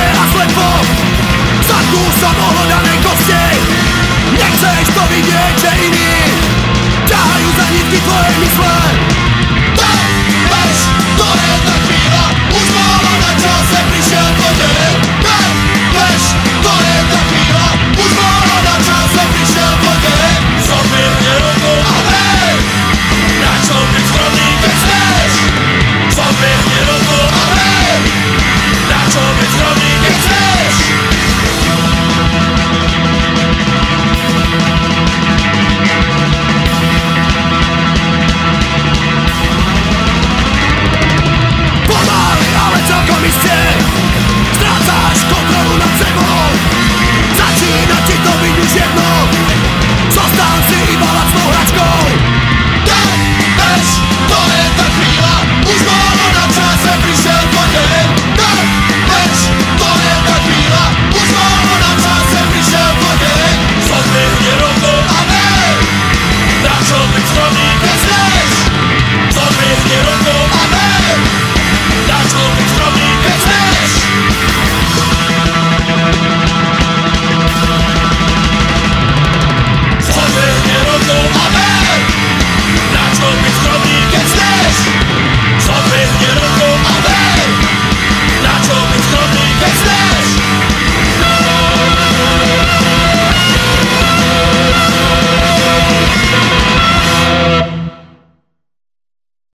hluboce a slepo. Zakúsam ohľadané kosti. Nechceš to vidieť.